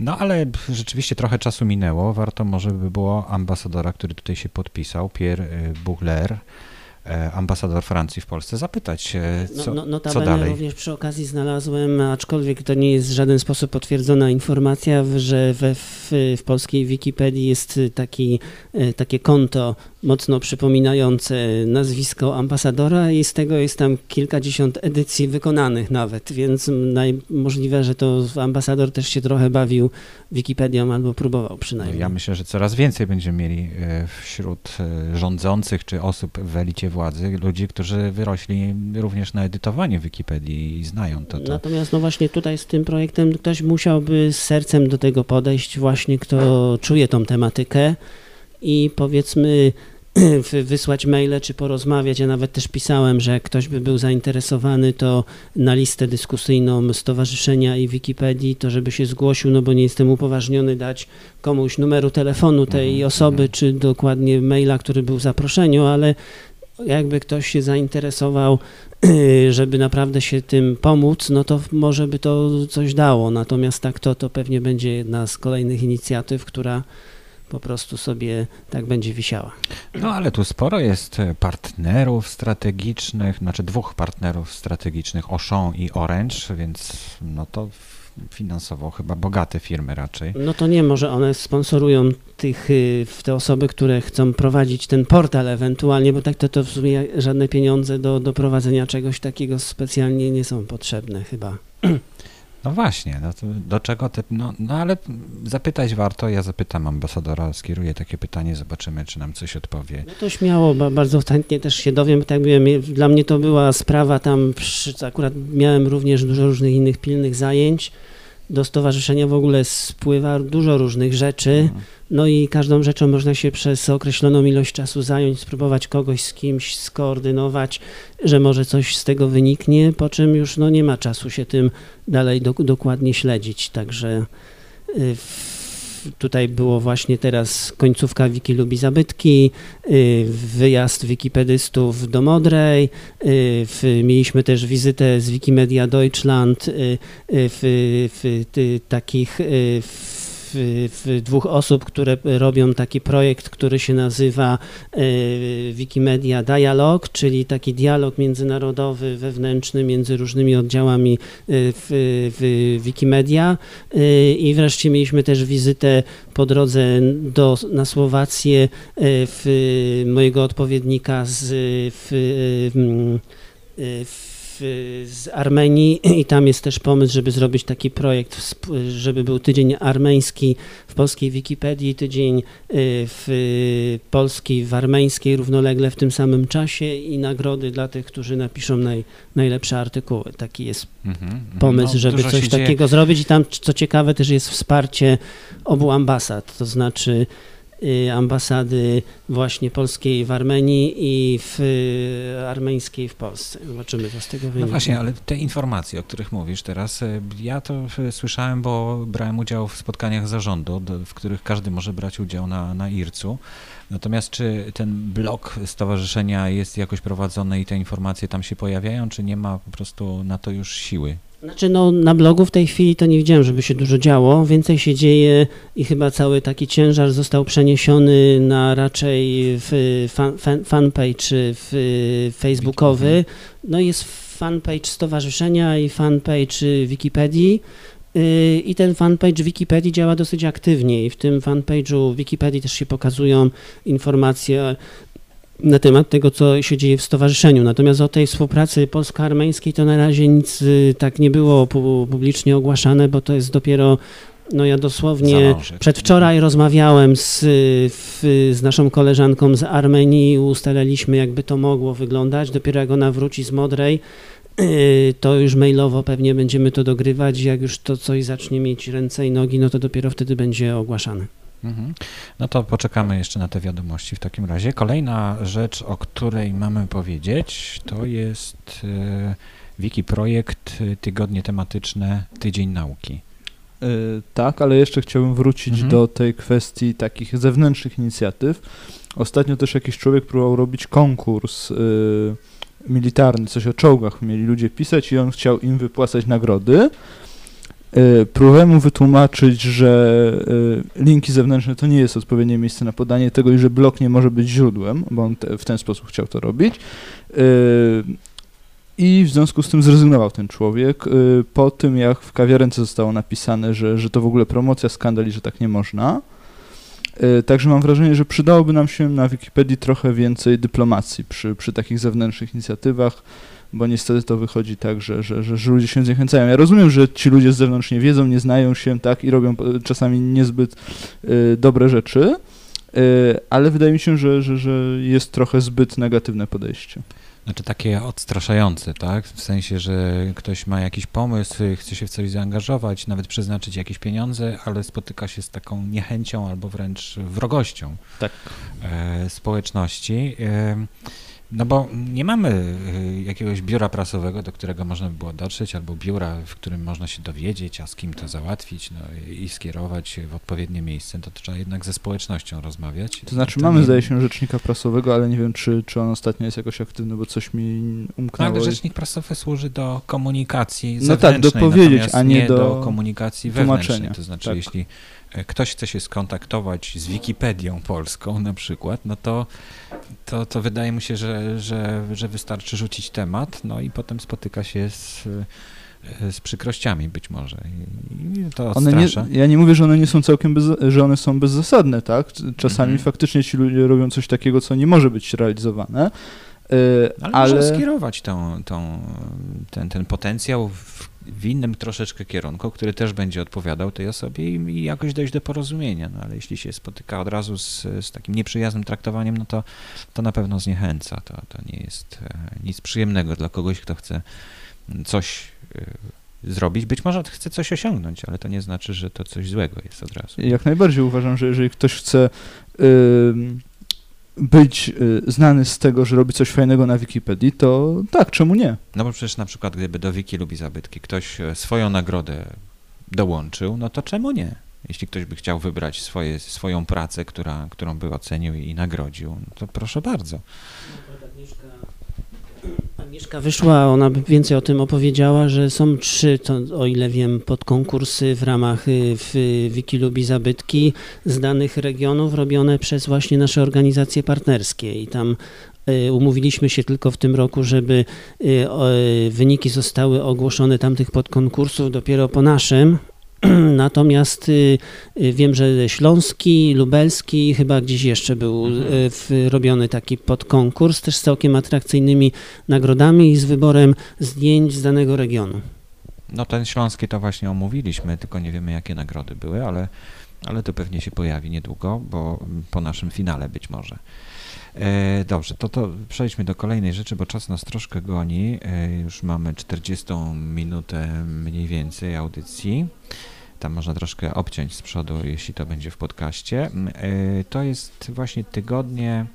No ale rzeczywiście trochę czasu minęło. Warto może by było ambasadora, który tutaj się podpisał, Pierre y, Buchler, ambasador Francji w Polsce, zapytać się, no, co, no, no, co dalej. również przy okazji znalazłem, aczkolwiek to nie jest w żaden sposób potwierdzona informacja, że we, w, w polskiej Wikipedii jest taki, e, takie konto mocno przypominające nazwisko ambasadora i z tego jest tam kilkadziesiąt edycji wykonanych nawet, więc możliwe, że to ambasador też się trochę bawił Wikipedią albo próbował przynajmniej. Ja myślę, że coraz więcej będziemy mieli e, wśród rządzących czy osób w elicie władzy ludzi, którzy wyrośli również na edytowaniu Wikipedii i znają to. to. Natomiast no właśnie tutaj z tym projektem ktoś musiałby z sercem do tego podejść, właśnie kto czuje tą tematykę i powiedzmy [CLEARS THROAT] wysłać maile czy porozmawiać. Ja nawet też pisałem, że jak ktoś by był zainteresowany, to na listę dyskusyjną Stowarzyszenia i Wikipedii, to żeby się zgłosił, no bo nie jestem upoważniony dać komuś numeru telefonu tej mhm, osoby, mhm. czy dokładnie maila, który był w zaproszeniu, ale jakby ktoś się zainteresował, [CLEARS THROAT] żeby naprawdę się tym pomóc, no to może by to coś dało. Natomiast tak to, to pewnie będzie jedna z kolejnych inicjatyw, która po prostu sobie tak będzie wisiała. No ale tu sporo jest partnerów strategicznych, znaczy dwóch partnerów strategicznych, Auchan i Orange, więc no to finansowo chyba bogate firmy raczej. No to nie, może one sponsorują tych, y, w te osoby, które chcą prowadzić ten portal ewentualnie, bo tak to, to w sumie żadne pieniądze do, do prowadzenia czegoś takiego specjalnie nie są potrzebne chyba. No właśnie, no do czego te, no, no ale zapytać warto, ja zapytam ambasadora, skieruję takie pytanie, zobaczymy, czy nam coś odpowie. No to śmiało, ba- bardzo chętnie też się dowiem, tak mówiłem, dla mnie to była sprawa tam, akurat miałem również dużo różnych innych pilnych zajęć, do stowarzyszenia w ogóle spływa dużo różnych rzeczy, Mhm. no i każdą rzeczą można się przez określoną ilość czasu zająć, spróbować kogoś z kimś skoordynować, że może coś z tego wyniknie, po czym już no, nie ma czasu się tym dalej do, dokładnie śledzić, także y, w, tutaj było właśnie teraz końcówka Wiki lubi zabytki, y, wyjazd wikipedystów do Modrej, y, w, mieliśmy też wizytę z Wikimedia Deutschland y, w, w ty, takich w, w dwóch osób, które robią taki projekt, który się nazywa y, Wikimedia Dialog, czyli taki dialog międzynarodowy, wewnętrzny między różnymi oddziałami y, w, w Wikimedia. Y, i wreszcie mieliśmy też wizytę po drodze do, na Słowację w mojego odpowiednika z, w, w, z Armenii i tam jest też pomysł, żeby zrobić taki projekt, żeby był tydzień armeński w polskiej Wikipedii, tydzień y, w polskiej, w armeńskiej równolegle w tym samym czasie i nagrody dla tych, którzy napiszą naj, najlepsze artykuły. Taki jest Mhm, mhm. pomysł, No, żeby coś się dzieje. takiego zrobić i tam, co ciekawe, też jest wsparcie obu ambasad, to znaczy y, ambasady właśnie polskiej w Armenii i w y, armeńskiej w Polsce. Zobaczymy, co z tego No wyniknie. właśnie, ale te informacje, o których mówisz teraz, e, ja to słyszałem, bo brałem udział w spotkaniach zarządu, w których każdy może brać udział na, na IRC-u. Natomiast czy ten blok stowarzyszenia jest jakoś prowadzony i te informacje tam się pojawiają, czy nie ma po prostu na to już siły? Znaczy, no, na blogu w tej chwili to nie widziałem, żeby się dużo działo. Więcej się dzieje i chyba cały taki ciężar został przeniesiony na raczej w fan, fan, fanpage w facebookowy. No jest fanpage stowarzyszenia i fanpage Wikipedii. Yy, I ten fanpage Wikipedii działa dosyć aktywnie i w tym fanpage'u Wikipedii też się pokazują informacje na temat tego, co się dzieje w stowarzyszeniu. Natomiast o tej współpracy polsko-armeńskiej to na razie nic y, tak nie było pu- publicznie ogłaszane, bo to jest dopiero, no ja dosłownie przedwczoraj rozmawiałem z, y, w, z naszą koleżanką z Armenii i ustaliliśmy, jakby to mogło wyglądać. Dopiero jak ona wróci z Modrej, y, to już mailowo pewnie będziemy to dogrywać. Jak już to coś zacznie mieć ręce i nogi, no to dopiero wtedy będzie ogłaszane. Mhm. No to poczekamy jeszcze na te wiadomości w takim razie. Kolejna rzecz, o której mamy powiedzieć, to jest e, wiki projekt e, tygodnie tematyczne Tydzień Nauki. Y, tak, ale jeszcze chciałbym wrócić Mhm. do tej kwestii takich zewnętrznych inicjatyw. Ostatnio też jakiś człowiek próbował robić konkurs militarny, coś o czołgach mieli ludzie pisać i on chciał im wypłacać nagrody. Y, próbowałem mu wytłumaczyć, że y, linki zewnętrzne to nie jest odpowiednie miejsce na podanie tego i że blog nie może być źródłem, bo on te, w ten sposób chciał to robić. Y, I w związku z tym zrezygnował ten człowiek. Po tym, jak w kawiarence zostało napisane, że, że to w ogóle promocja, skandal i że tak nie można. Także mam wrażenie, że przydałoby nam się na Wikipedii trochę więcej dyplomacji przy, przy takich zewnętrznych inicjatywach, bo niestety to wychodzi tak, że, że, że, że ludzie się zniechęcają. Ja rozumiem, że ci ludzie z zewnątrz nie wiedzą, nie znają się, tak, i robią y, czasami niezbyt y, dobre rzeczy, y, ale wydaje mi się, że, że, że jest trochę zbyt negatywne podejście. Znaczy takie odstraszające, tak? W sensie, że ktoś ma jakiś pomysł, chce się w coś zaangażować, nawet przeznaczyć jakieś pieniądze, ale spotyka się z taką niechęcią albo wręcz wrogością Tak. e, społeczności. No bo nie mamy e, jakiegoś biura prasowego, do którego można by było dotrzeć, albo biura, w którym można się dowiedzieć, a z kim to załatwić no, i skierować w odpowiednie miejsce. To trzeba jednak ze społecznością rozmawiać. To znaczy To mamy, nie- zdaje się, rzecznika prasowego, ale nie wiem, czy, czy on ostatnio jest jakoś aktywny, bo coś mi No, umknęło. ale i- rzecznik prasowy służy do komunikacji No tak, zewnętrznej, dopowiedzieć, natomiast a nie nie do, do komunikacji wewnętrznej. To znaczy, Tak. jeśli ktoś chce się skontaktować z Wikipedią polską na przykład, no to, to, to wydaje mi się, że, że, że wystarczy rzucić temat, no i potem spotyka się z, z przykrościami być może. I, to One nie, ja nie mówię, że one nie są całkiem bez, że one są bezzasadne, tak? Czasami Mhm. faktycznie ci ludzie robią coś takiego, co nie może być realizowane. y, Ale, ale skierować tą, tą, ten, ten potencjał w, w innym troszeczkę kierunku, który też będzie odpowiadał tej osobie i, i jakoś dojść do porozumienia. No ale jeśli się spotyka od razu z, z takim nieprzyjaznym traktowaniem, no to, to na pewno zniechęca. To, to nie jest e, nic przyjemnego dla kogoś, kto chce coś e, zrobić. Być może chce coś osiągnąć, ale to nie znaczy, że to coś złego jest od razu. Jak najbardziej uważam, że jeżeli ktoś chce y, być y, znany z tego, że robi coś fajnego na Wikipedii, to tak, czemu nie? No bo przecież na przykład gdyby do Wiki lubi zabytki ktoś e, swoją nagrodę dołączył, no to czemu nie? Jeśli ktoś by chciał wybrać swoje, swoją pracę, która, którą by ocenił i nagrodził, no to proszę bardzo. Agnieszka wyszła, ona więcej o tym opowiedziała, że są trzy, to, o ile wiem, podkonkursy w ramach y, w Wiki Lubi Zabytki z danych regionów robione przez właśnie nasze organizacje partnerskie i tam y, umówiliśmy się tylko w tym roku, żeby y, wyniki zostały ogłoszone tamtych podkonkursów dopiero po naszym. [CLEARS THROAT] Natomiast y, y, wiem, że Śląski, Lubelski, chyba gdzieś jeszcze był Mhm. y, w, robiony taki podkonkurs, też z całkiem atrakcyjnymi nagrodami i z wyborem zdjęć z danego regionu. No ten śląski to właśnie omówiliśmy, tylko nie wiemy jakie nagrody były, ale, ale to pewnie się pojawi niedługo, bo po naszym finale być może. E, dobrze, to, to przejdźmy do kolejnej rzeczy, bo czas nas troszkę goni. E, już mamy 40 minutę mniej więcej audycji. Tam można troszkę obciąć z przodu, jeśli to będzie w podcaście. M, E, to jest właśnie tygodnie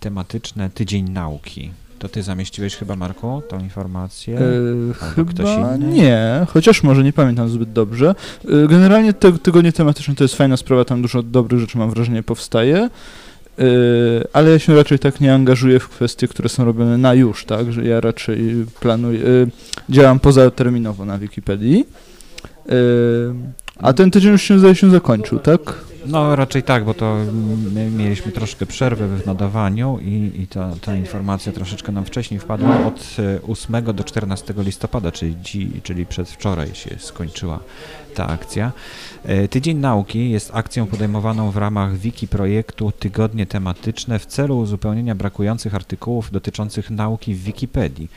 tematyczne Tydzień Nauki. To ty zamieściłeś chyba, Marku, tą informację? Ktoś chyba inny? nie, chociaż może nie pamiętam zbyt dobrze. E, generalnie te, tygodnie tematyczne to jest fajna sprawa, tam dużo dobrych rzeczy mam wrażenie powstaje. E, ale ja się raczej tak nie angażuję w kwestie, które są robione na już, tak, że ja raczej planuję, działam pozaterminowo na Wikipedii. E, a ten tydzień już się zdaje się zakończył, tak? No raczej tak, bo to my mieliśmy troszkę przerwę w nadawaniu i, i ta, ta informacja troszeczkę nam wcześniej wpadła. Od e, 8 do 14 listopada, czyli, dzi, czyli przedwczoraj się skończyła ta akcja. E, Tydzień Nauki jest akcją podejmowaną w ramach wiki projektu Tygodnie Tematyczne w celu uzupełnienia brakujących artykułów dotyczących nauki w Wikipedii.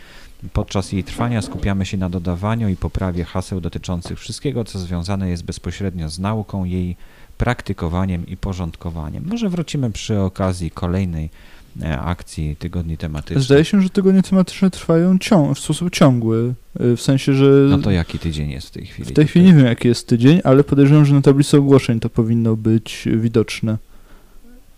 Podczas jej trwania skupiamy się na dodawaniu i poprawie haseł dotyczących wszystkiego, co związane jest bezpośrednio z nauką, jej praktykowaniem i porządkowaniem. Może wrócimy przy okazji kolejnej e, akcji tygodni tematycznych. Zdaje się, że tygodnie tematyczne trwają cią- w sposób ciągły, e, w sensie, że No to jaki tydzień jest w tej chwili? w tej chwili nie wiem jaki jest tydzień, ale podejrzewam, że na tablicy ogłoszeń to powinno być widoczne.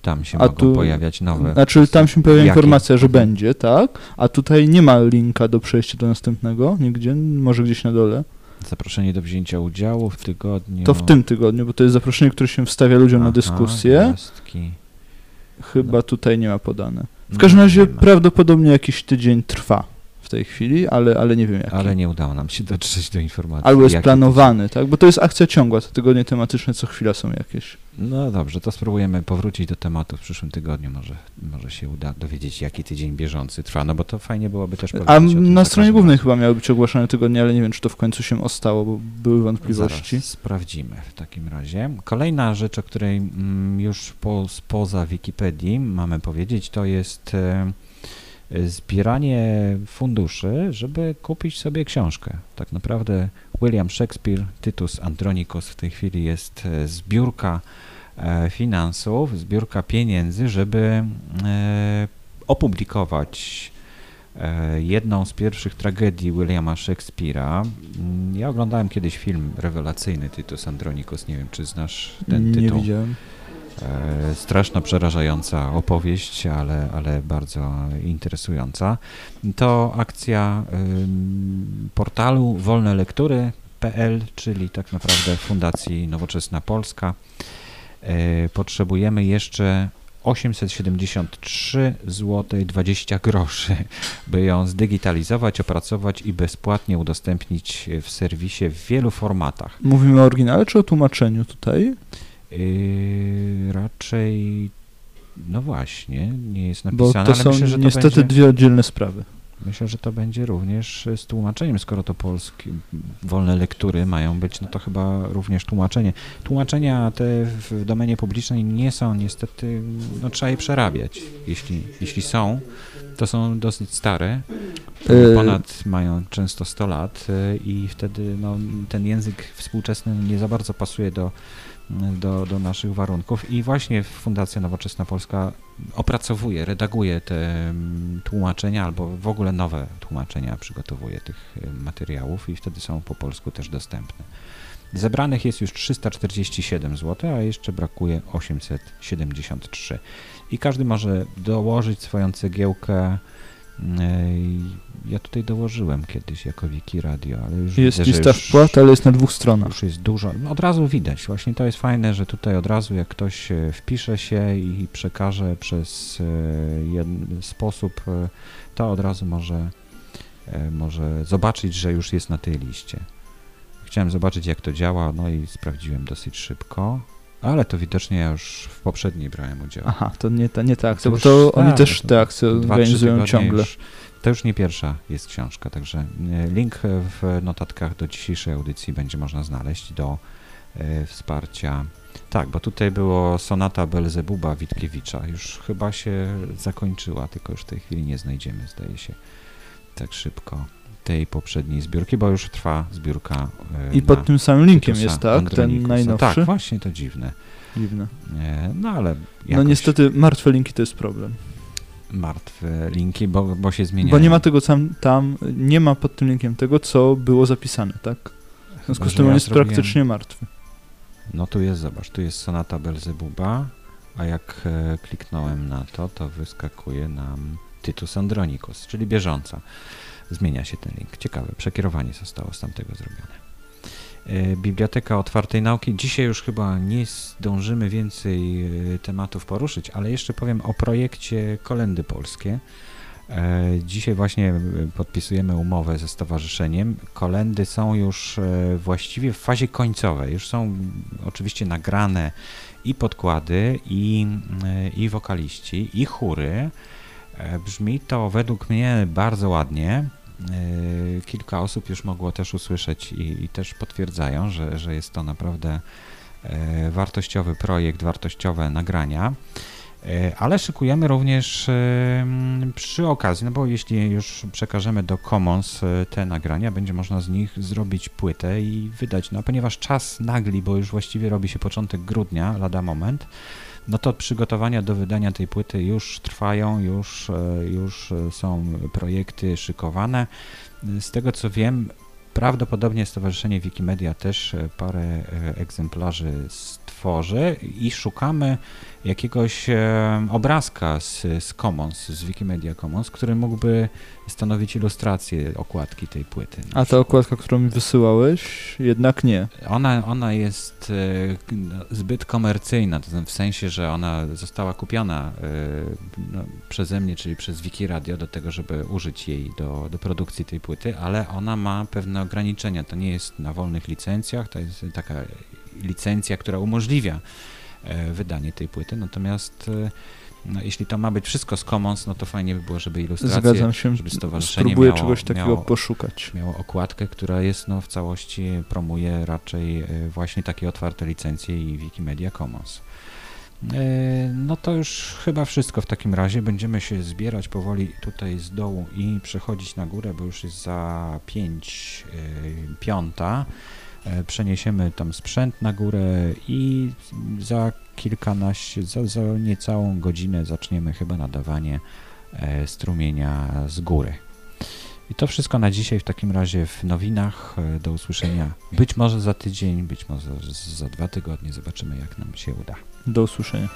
Tam się A mogą tu- pojawiać nowe. Znaczy tam się pojawia Jakie? informacja, że będzie, tak? A tutaj nie ma linka do przejścia do następnego, nigdzie, może gdzieś na dole. Zaproszenie do wzięcia udziału w tygodniu. To w tym tygodniu, bo to jest zaproszenie, które się wstawia ludziom na Aha, dyskusję. gwiazdki. Chyba tutaj nie ma podane. W No, każdym razie nie ma. prawdopodobnie jakiś tydzień trwa w tej chwili, ale, ale nie wiem jaki. Ale nie udało nam się dotrzeć do informacji. Albo jest planowany, tak? Bo to jest akcja ciągła, te tygodnie tematyczne co chwila są jakieś. No dobrze, to spróbujemy powrócić do tematu w przyszłym tygodniu. Może, może się uda dowiedzieć, jaki tydzień bieżący trwa, no bo to fajnie byłoby też powiedzieć A na stronie głównej chyba miały być ogłaszane tygodnie, ale nie wiem, czy to w końcu się ostało, bo były wątpliwości. Zaraz sprawdzimy w takim razie. Kolejna rzecz, o której mm, już po, spoza Wikipedii mamy powiedzieć, to jest e, zbieranie funduszy, żeby kupić sobie książkę. Tak naprawdę William Shakespeare, Tytus Andronicus w tej chwili jest e, zbiórka e, finansów, zbiórka pieniędzy, żeby e, opublikować jedną z pierwszych tragedii Williama Shakespeare'a. Mm, Ja oglądałem kiedyś film rewelacyjny Tytus Andronicus, nie wiem czy znasz ten nie tytuł. widziałem. E, straszno przerażająca opowieść, ale, ale bardzo interesująca. To akcja portalu wolnelektury.pl, czyli tak naprawdę Fundacji Nowoczesna Polska. E, potrzebujemy jeszcze 873 zł 20 groszy, by ją zdigitalizować, opracować i bezpłatnie udostępnić w serwisie w wielu formatach. Mówimy o oryginale czy o tłumaczeniu tutaj? Yy, raczej, no właśnie, nie jest Bo napisane, to ale są myślę, że to niestety będzie... dwie oddzielne sprawy. Myślę, że to będzie również z tłumaczeniem, skoro to polskie wolne lektury mają być, no to chyba również tłumaczenie. Tłumaczenia te w domenie publicznej nie są niestety, no trzeba je przerabiać. Jeśli, jeśli są, to są dosyć stare, E, ponad mają często 100 lat e, i wtedy no, ten język współczesny nie za bardzo pasuje do, do, do naszych warunków i właśnie Fundacja Nowoczesna Polska opracowuje, redaguje te mm, tłumaczenia albo w ogóle nowe tłumaczenia przygotowuje tych e, materiałów i wtedy są po polsku też dostępne. Zebranych jest już 347 zł, a jeszcze brakuje 873. I każdy może dołożyć swoją cegiełkę. Ja tutaj dołożyłem kiedyś jako Wiki Radio, ale już Jest widzę, lista już, wpłat, ale jest na dwóch stronach. już jest dużo. No, Od razu widać. Właśnie to jest fajne, że tutaj od razu jak ktoś e, wpisze się i przekaże przez e, jeden sposób, e, to od razu może, może zobaczyć, że już jest na tej liście. Chciałem zobaczyć jak to działa, no i sprawdziłem dosyć szybko, ale to widocznie ja już w poprzedniej brałem udział. Aha, to nie ta, nie ta akcja, bo to oni tak, też te akcje organizują ciągle. Już, to już nie pierwsza jest książka, także e, link w notatkach do dzisiejszej audycji będzie można znaleźć do e, wsparcia. Tak, bo tutaj było sonata Belzebuba Witkiewicza. Już chyba się zakończyła, tylko już w tej chwili nie znajdziemy, zdaje się, tak szybko tej poprzedniej zbiórki, bo już trwa zbiórka. e, I pod tym samym linkiem jest, tak? Ten najnowszy? Tak, właśnie to dziwne. Dziwne. E, No ale No jakoś niestety martwe linki to jest problem. martwe linki, bo, bo się zmieniają. Bo nie ma tego tam, tam, nie ma pod tym linkiem tego, co było zapisane, tak? W związku Chyba, z tym ja on jest zrobiłem- praktycznie martwy. No tu jest, zobacz, tu jest sonata Belzebuba, a jak e, kliknąłem na to, to wyskakuje nam Tytus Andronicus, czyli bieżąca. Zmienia się ten link. Ciekawe, przekierowanie zostało z tamtego zrobione. E, Biblioteka Otwartej Nauki. Dzisiaj już chyba nie zdążymy więcej e, tematów poruszyć, ale jeszcze powiem o projekcie Kolendy Polskie. E, Dzisiaj właśnie podpisujemy umowę ze stowarzyszeniem. Kolendy są już właściwie w fazie końcowej. Już są oczywiście nagrane i podkłady, i, i wokaliści, i chóry. E, Brzmi to według mnie bardzo ładnie. E, Kilka osób już mogło też usłyszeć i, i też potwierdzają, że, że jest to naprawdę e, wartościowy projekt, wartościowe nagrania. Ale szykujemy również przy okazji, no bo jeśli już przekażemy do Commons te nagrania, będzie można z nich zrobić płytę i wydać. No a ponieważ czas nagli, bo już właściwie robi się początek grudnia, lada moment, no to przygotowania do wydania tej płyty już trwają, już, e, już e, są projekty szykowane. Z tego co wiem, prawdopodobnie Stowarzyszenie Wikimedia też e, parę egzemplarzy stworzy i szukamy jakiegoś e, obrazka z, z Commons, z Wikimedia Commons, który mógłby stanowić ilustrację okładki tej płyty. A ta okładka, którą mi wysyłałeś, jednak nie. Ona, ona jest e, zbyt komercyjna, to znaczy w sensie, że ona została kupiona e, no, przeze mnie, czyli przez Wiki Radio do tego, żeby użyć jej do, do produkcji tej płyty, ale ona ma pewne ograniczenia. To nie jest na wolnych licencjach, to jest taka licencja, która umożliwia e, wydanie tej płyty, natomiast e, no, jeśli to ma być wszystko z Commons, no to fajnie by było, żeby ilustracje Zgadzam się. żeby stowarzyszenie Spróbuję miało- czegoś takiego miało- poszukać. miało okładkę, która jest no, w całości promuje raczej e, właśnie takie otwarte licencje i Wikimedia Commons. No to już chyba wszystko w takim razie. Będziemy się zbierać powoli tutaj z dołu i przechodzić na górę, bo już jest za 5 piąta. E, Przeniesiemy tam sprzęt na górę i za kilkanaście, za, za niecałą godzinę zaczniemy chyba nadawanie e, strumienia z góry. I to wszystko na dzisiaj w takim razie w nowinach. E, Do usłyszenia być może za tydzień, być może za dwa tygodnie. Zobaczymy, jak nam się uda. Do usłyszenia.